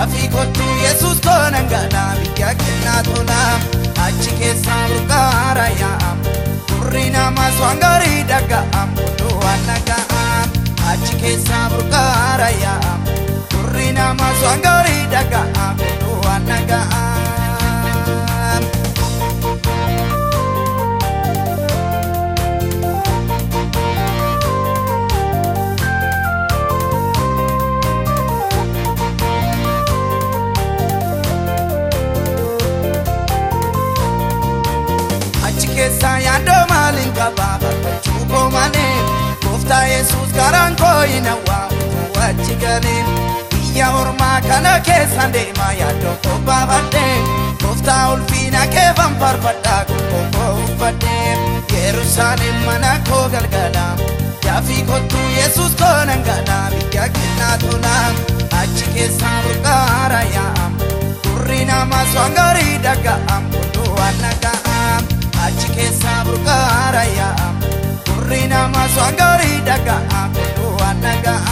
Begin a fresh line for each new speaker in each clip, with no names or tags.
Yaafii kottu Yesuus koo nan gala biyya kennaa tola achi keessaa burqaara yaa'am Turri namas waan gaarii dhaga'am kutuu waan dhaga'am achi keessaa burqaara yaa'am Turri namas waan gaarii dhaga'am kutuu waan dhaga'am yaadoo maaliin qabaa barbaachuu koo malee gooftaa yesuus garaan koo hin hawwaamu achi galee biyya ormaa kana keessa deemaa yaadoo koo baafadhee gooftaa ulfiina keefan farfadhaa koo koo uffadhee yerusaalem mana koo galgala gaarii dhaga'am kutuu waan dhaga'am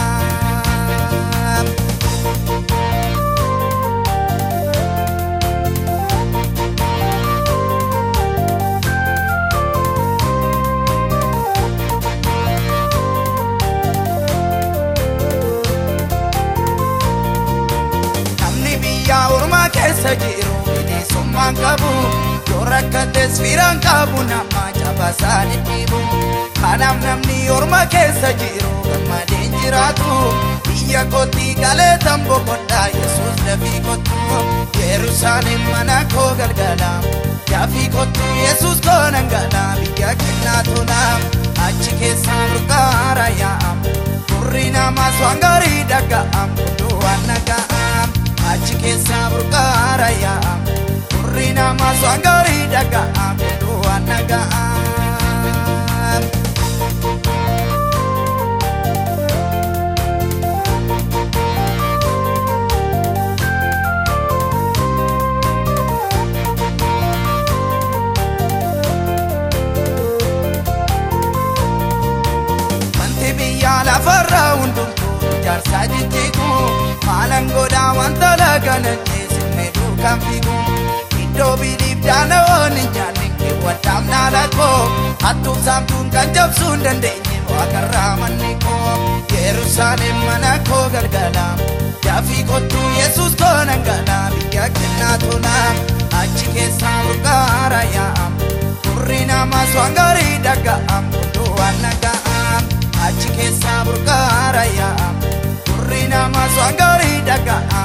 namni biyya ormaa keessa jiru bineensummaan qabu yoo rakkates firaan qabu nama keessa jiru gammadeen jiraatu biyya kootti galee tan boqodhaa yesuus dafii kottu. Yerusaalem mana koo galgala. Yaafii kottu yesuus koo nan gala biyya kennaa tola achi keessaa burqaara yaa'am turri namas waan gaarii dhaga'am kutuu waan dhaga'am achi keessaa burqaara yaa'am turri namas waan gaarii dhaga'am kutuu waan dhaga'am laganan keessumne duukaan fiigu iddoo biliif daana'oon hin nyaanne keewwadhaam naala koo hattuuf saamtuun kan jabsuu hin dandeenye waaqarraa manni koo yerusaalem mana koo galgala. Yaafii kottuu yesuus koo nan gala biyya kennaa tola achi keessaa burqaara yaa'am turri namas waan gaarii dhaga'am kutuu waan dhaga'am achi keessaa burqaara yaa'am turri namas waan gaarii dhaga'am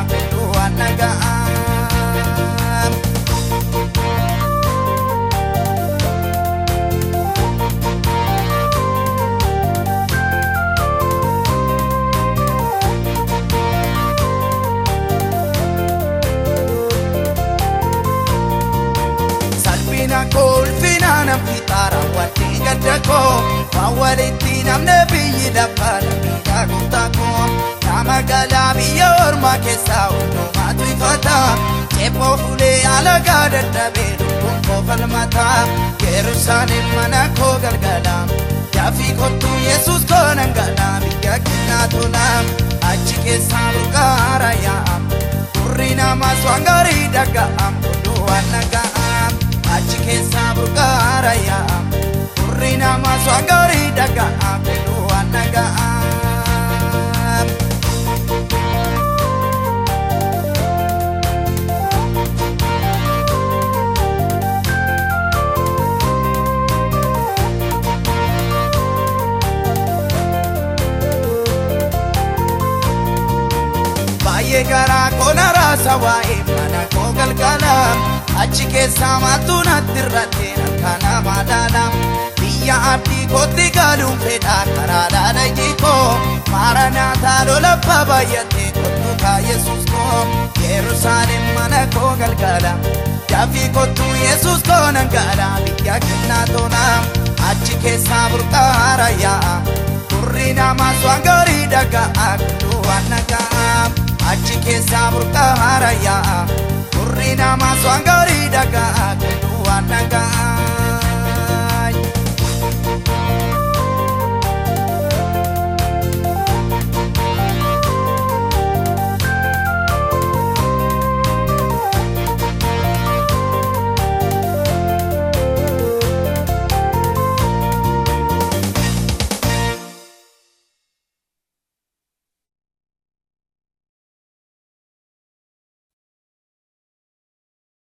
ifata cephoo fuulee alagaa dadhabee lubbuun koo falmata yerusaalem mana koo galgala yaafii kottuu yesuus koo nan gala biyya kennaa tola achi keessaa burqaara yaa'am turri namas waan gaarii dhaga'am kutuu waan dhaga'am achi keessaa burqaara yaa'am turri namas waan gaarii dhaga'am koona raasa waa'ee mana koo galgala achi keessaa maaltu natti irratti kana madaala biyya abdii kootti galuun fedhaa karaa dhaala jikoo maara nyaataa lolaffaa baay'atee kottu kaa yesuus koo yerusaalem mana koo galgala yaafii kottu yesuus koo nan gala biyya kennaa tola achi keessaa burqaara yaa'a turri namas waan gaarii dhaga'a kutuu waan dhaga'a achi keessaa murtaa haarayyaa turri namaa swaan dagang dhagaa kun.